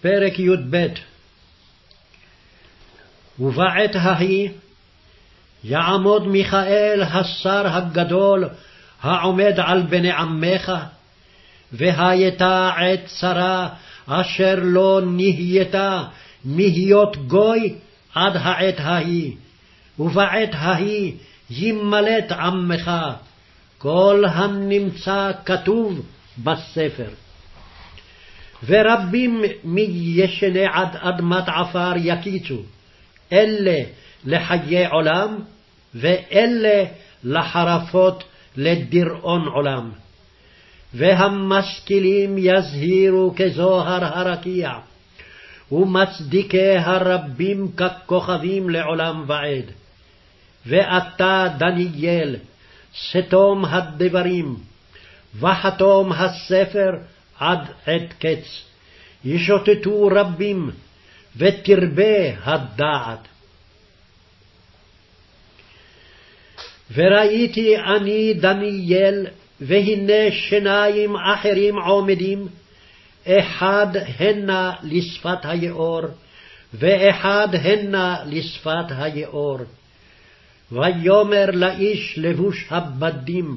פרק י"ב ובעת ההיא יעמוד מיכאל השר הגדול העומד על בני עמך, והייתה עת צרה אשר לא נהייתה מהיות גוי עד העת ההיא, ובעת ההיא ימלט עמך, כל הנמצא כתוב בספר. ורבים מישני עד אדמת עפר יקיצו, אלה לחיי עולם, ואלה לחרפות לדיראון עולם. והמשכילים יזהירו כזוהר הרקיע, ומצדיקי הרבים ככוכבים לעולם ועד. ואתה, דניאל, סתום הדברים, וחתום הספר עד עת קץ. ישוטטו רבים, ותרבה הדעת. וראיתי אני דניאל, והנה שניים אחרים עומדים, אחד הנה לשפת היאור, ואחד הנה לשפת היאור. ויאמר לאיש לבוש הבדים,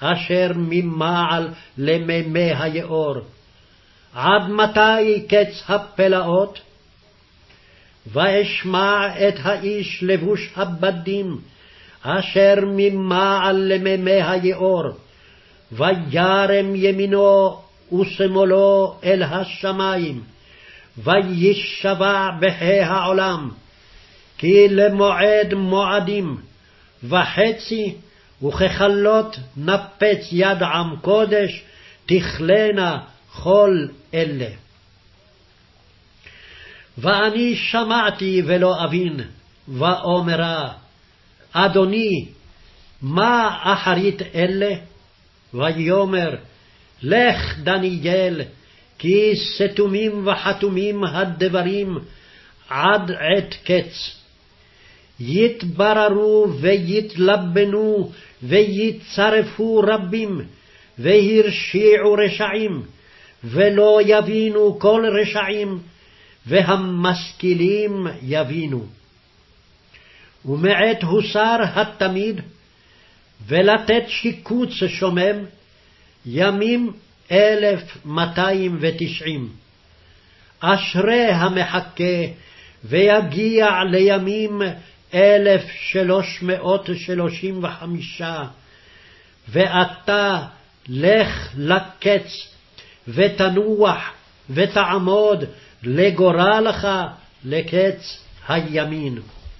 אשר ממעל למימי היאור, עד מתי קץ הפלאות? ואשמע את האיש לבוש הבדים, אשר ממעל למימי היאור, וירם ימינו ושמאלו אל השמים, וישבע בחי העולם, כי למועד מועדים, וחצי וככלות נפץ יד עם קודש, תכלנה כל אלה. ואני שמעתי ולא אבין, ואומרה, אדוני, מה אחרית אלה? ויאמר, לך דניאל, כי סתומים וחתומים הדברים עד עת קץ. יתבררו ויתלבנו ויצרפו רבים, והרשיעו רשעים, ולא יבינו כל רשעים, והמשכילים יבינו. ומעת הוסר התמיד, ולתת שיקוץ שומם, ימים אלף מאתיים ותשעים. אשרי המחכה, ויגיע לימים אלף שלוש מאות שלושים וחמישה, ואתה לך לקץ, ותנוח, ותעמוד לגורלך לקץ הימין.